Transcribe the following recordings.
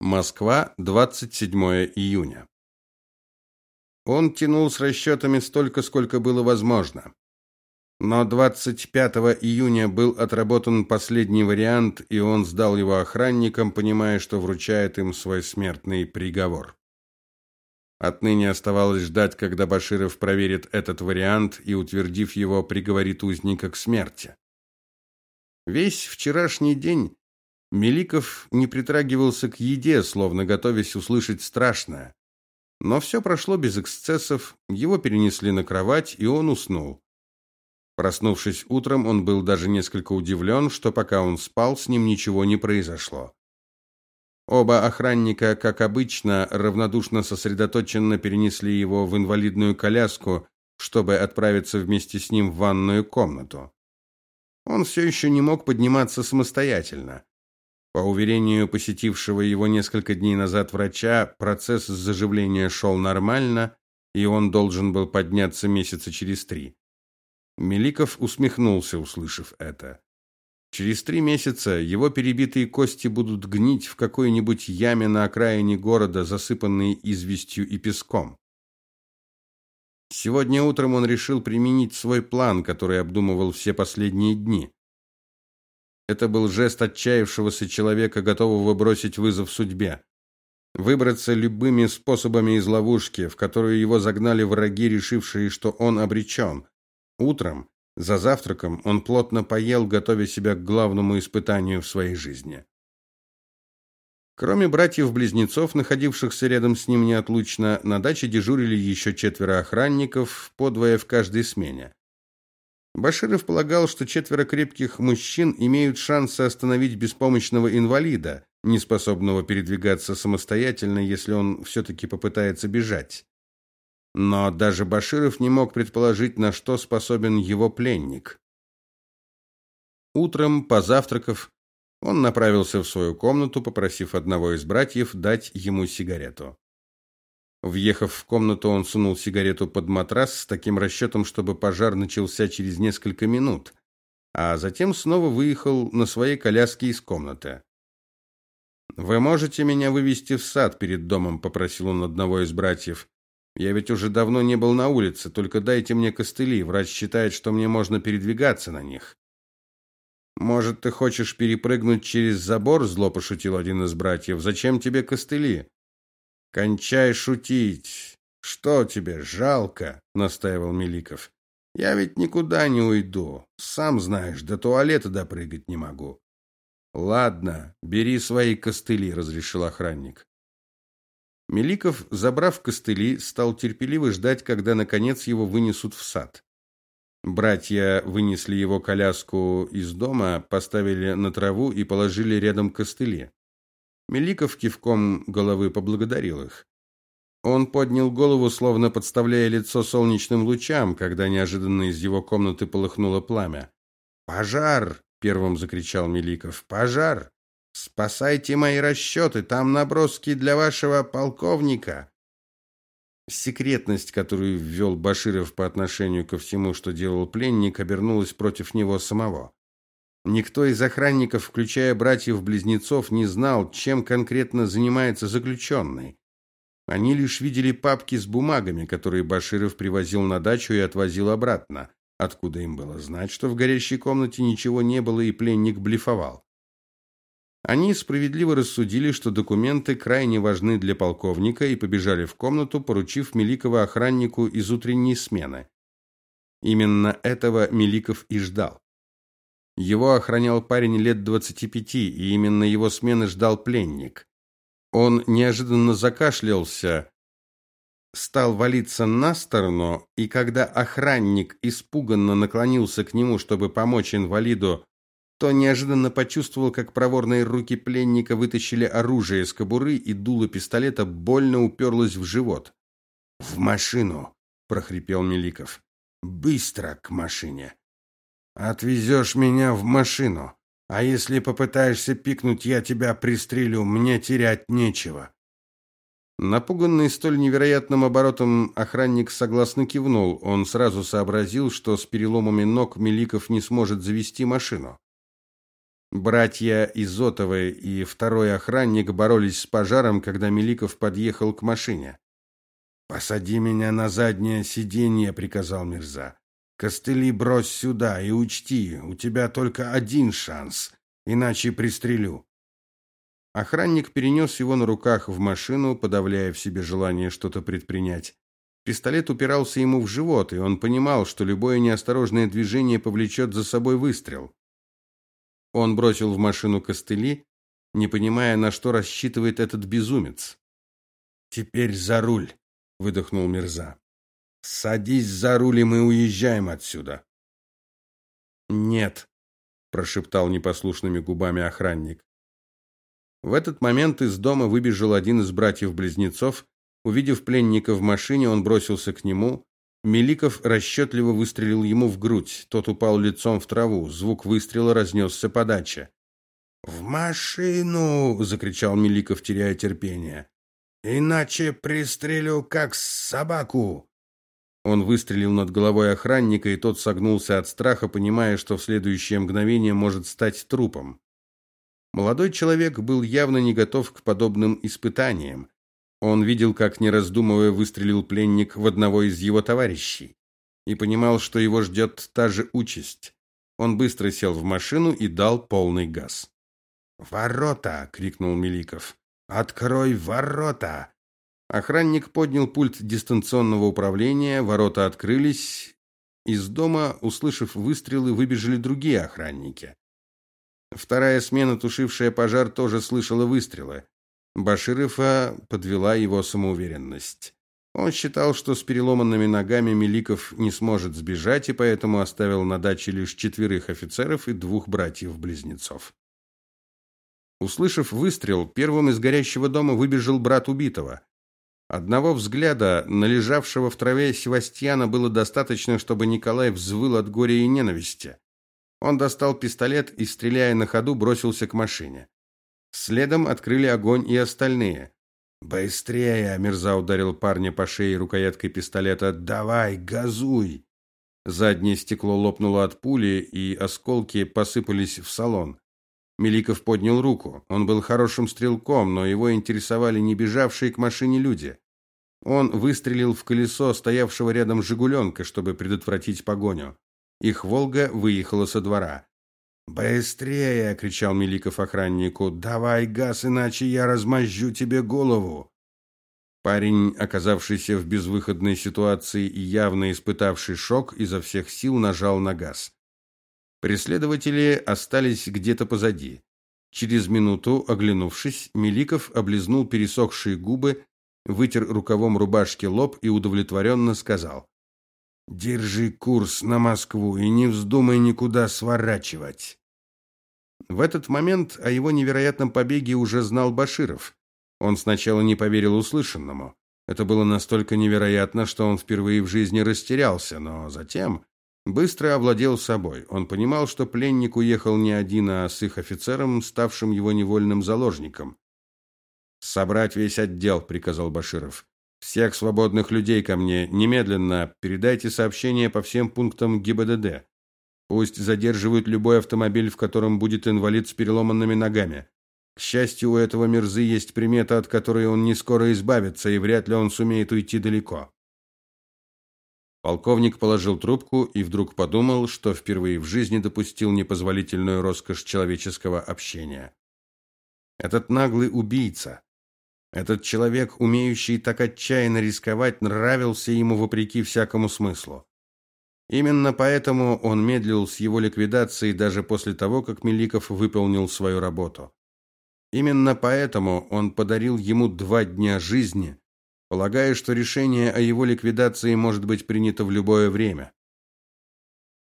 Москва, 27 июня. Он тянул с расчетами столько, сколько было возможно. Но 25 июня был отработан последний вариант, и он сдал его охранникам, понимая, что вручает им свой смертный приговор. Отныне оставалось ждать, когда Баширов проверит этот вариант и, утвердив его, приговорит узника к смерти. Весь вчерашний день Меликов не притрагивался к еде, словно готовясь услышать страшное. Но все прошло без эксцессов, его перенесли на кровать, и он уснул. Проснувшись утром, он был даже несколько удивлен, что пока он спал, с ним ничего не произошло. Оба охранника, как обычно, равнодушно сосредоточенно перенесли его в инвалидную коляску, чтобы отправиться вместе с ним в ванную комнату. Он все еще не мог подниматься самостоятельно. По уверению посетившего его несколько дней назад врача, процесс заживления шел нормально, и он должен был подняться месяца через три. Меликов усмехнулся, услышав это. Через три месяца его перебитые кости будут гнить в какой-нибудь яме на окраине города, засыпанной известью и песком. Сегодня утром он решил применить свой план, который обдумывал все последние дни. Это был жест отчаявшегося человека, готового бросить вызов судьбе. Выбраться любыми способами из ловушки, в которую его загнали враги, решившие, что он обречен. Утром, за завтраком, он плотно поел, готовя себя к главному испытанию в своей жизни. Кроме братьев-близнецов, находившихся рядом с ним неотлучно, на даче дежурили еще четверо охранников, по двое в каждой смене. Баширов полагал, что четверо крепких мужчин имеют шансы остановить беспомощного инвалида, неспособного передвигаться самостоятельно, если он все таки попытается бежать. Но даже Баширов не мог предположить, на что способен его пленник. Утром, позавтракав, он направился в свою комнату, попросив одного из братьев дать ему сигарету. Въехав в комнату, он сунул сигарету под матрас с таким расчетом, чтобы пожар начался через несколько минут, а затем снова выехал на своей коляске из комнаты. Вы можете меня вывести в сад перед домом, попросил он одного из братьев. Я ведь уже давно не был на улице, только дайте мне костыли. Врач считает, что мне можно передвигаться на них. Может, ты хочешь перепрыгнуть через забор? зло пошутил один из братьев. Зачем тебе костыли? Кончай шутить. Что тебе жалко? настаивал Меликов. Я ведь никуда не уйду. Сам знаешь, до туалета допрыгать не могу. Ладно, бери свои костыли, разрешил охранник. Меликов, забрав костыли, стал терпеливо ждать, когда наконец его вынесут в сад. Братья вынесли его коляску из дома, поставили на траву и положили рядом костыли. Меликов кивком головы поблагодарил их. Он поднял голову, словно подставляя лицо солнечным лучам, когда неожиданно из его комнаты полыхнуло пламя. «Пожар!» — первым закричал Меликов. «Пожар! Спасайте мои расчеты! Там наброски для вашего полковника!» Секретность, которую ввел Баширов по отношению ко всему, что делал пленник, обернулась против него самого. Никто из охранников, включая братьев-близнецов, не знал, чем конкретно занимается заключенный. Они лишь видели папки с бумагами, которые Баширов привозил на дачу и отвозил обратно. Откуда им было знать, что в горящей комнате ничего не было и пленник блефовал? Они справедливо рассудили, что документы крайне важны для полковника и побежали в комнату, поручив Меликова охраннику из утренней смены. Именно этого Меликов и ждал. Его охранял парень лет двадцати пяти, и именно его смены ждал пленник. Он неожиданно закашлялся, стал валиться на сторону, и когда охранник испуганно наклонился к нему, чтобы помочь инвалиду, то неожиданно почувствовал, как проворные руки пленника вытащили оружие из кобуры, и дуло пистолета больно уперлось в живот. "В машину", прохрипел Меликов. "Быстро к машине". Отвезешь меня в машину. А если попытаешься пикнуть, я тебя пристрелю, мне терять нечего. Напуганный столь невероятным оборотом, охранник согласно кивнул. Он сразу сообразил, что с переломами ног Меликов не сможет завести машину. Братья Изотовы и второй охранник боролись с пожаром, когда Меликов подъехал к машине. Посади меня на заднее сиденье, приказал Мирза. Костыли брось сюда и учти, у тебя только один шанс, иначе пристрелю. Охранник перенес его на руках в машину, подавляя в себе желание что-то предпринять. Пистолет упирался ему в живот, и он понимал, что любое неосторожное движение повлечет за собой выстрел. Он бросил в машину костыли, не понимая, на что рассчитывает этот безумец. Теперь за руль, выдохнул Мирза. Садись за руль, и мы уезжаем отсюда. Нет, прошептал непослушными губами охранник. В этот момент из дома выбежал один из братьев-близнецов. Увидев пленника в машине, он бросился к нему. Меликов расчетливо выстрелил ему в грудь. Тот упал лицом в траву. Звук выстрела разнесся по даче. "В машину!" закричал Меликов, теряя терпение. "Иначе пристрелю как собаку!" Он выстрелил над головой охранника, и тот согнулся от страха, понимая, что в следующее мгновение может стать трупом. Молодой человек был явно не готов к подобным испытаниям. Он видел, как не раздумывая выстрелил пленник в одного из его товарищей и понимал, что его ждет та же участь. Он быстро сел в машину и дал полный газ. "Ворота!" крикнул Меликов. "Открой ворота!" Охранник поднял пульт дистанционного управления, ворота открылись. Из дома, услышав выстрелы, выбежали другие охранники. Вторая смена, тушившая пожар, тоже слышала выстрелы. Баширова подвела его самоуверенность. Он считал, что с переломанными ногами Меликов не сможет сбежать, и поэтому оставил на даче лишь четверых офицеров и двух братьев-близнецов. Услышав выстрел, первым из горящего дома выбежал брат убитого. Одного взгляда на лежавшего в траве Севастьяна было достаточно, чтобы Николай взвыл от горя и ненависти. Он достал пистолет и, стреляя на ходу, бросился к машине. Следом открыли огонь и остальные. «Быстрее!» – Мирза ударил парня по шее рукояткой пистолета. «Давай, газуй!» Заднее стекло лопнуло от пули, и осколки посыпались в салон. Меликов поднял руку. Он был хорошим стрелком, но его интересовали не бежавшие к машине люди. Он выстрелил в колесо стоявшего рядом «Жигуленка», чтобы предотвратить погоню. Их Волга выехала со двора. "Быстрее!" кричал Меликов охраннику. "Давай газ, иначе я размозжу тебе голову". Парень, оказавшийся в безвыходной ситуации и явно испытавший шок, изо всех сил нажал на газ. Преследователи остались где-то позади. Через минуту, оглянувшись, Меликов облизнул пересохшие губы, вытер рукавом рубашки лоб и удовлетворенно сказал: Держи курс на Москву и не вздумай никуда сворачивать. В этот момент о его невероятном побеге уже знал Баширов. Он сначала не поверил услышанному. Это было настолько невероятно, что он впервые в жизни растерялся, но затем быстро овладел собой. Он понимал, что пленник уехал не один, а с их офицером, ставшим его невольным заложником. Собрать весь отдел, приказал Баширов. Всех свободных людей ко мне немедленно. Передайте сообщение по всем пунктам ГИБДД. Пусть задерживают любой автомобиль, в котором будет инвалид с переломанными ногами. К счастью, у этого мерзы есть примета, от которой он не скоро избавится, и вряд ли он сумеет уйти далеко. Полковник положил трубку и вдруг подумал, что впервые в жизни допустил непозволительную роскошь человеческого общения. Этот наглый убийца, этот человек, умеющий так отчаянно рисковать, нравился ему вопреки всякому смыслу. Именно поэтому он медлил с его ликвидацией даже после того, как Меликов выполнил свою работу. Именно поэтому он подарил ему два дня жизни, полагая, что решение о его ликвидации может быть принято в любое время.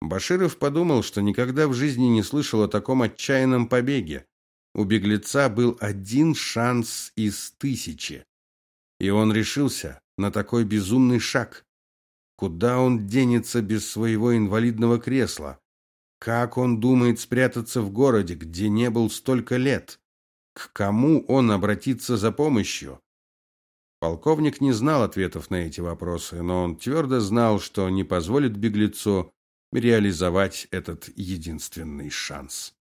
Баширов подумал, что никогда в жизни не слышал о таком отчаянном побеге. У беглеца был один шанс из тысячи, и он решился на такой безумный шаг. Куда он денется без своего инвалидного кресла? Как он думает спрятаться в городе, где не был столько лет? К кому он обратится за помощью? Полковник не знал ответов на эти вопросы, но он твердо знал, что не позволит беглецу реализовать этот единственный шанс.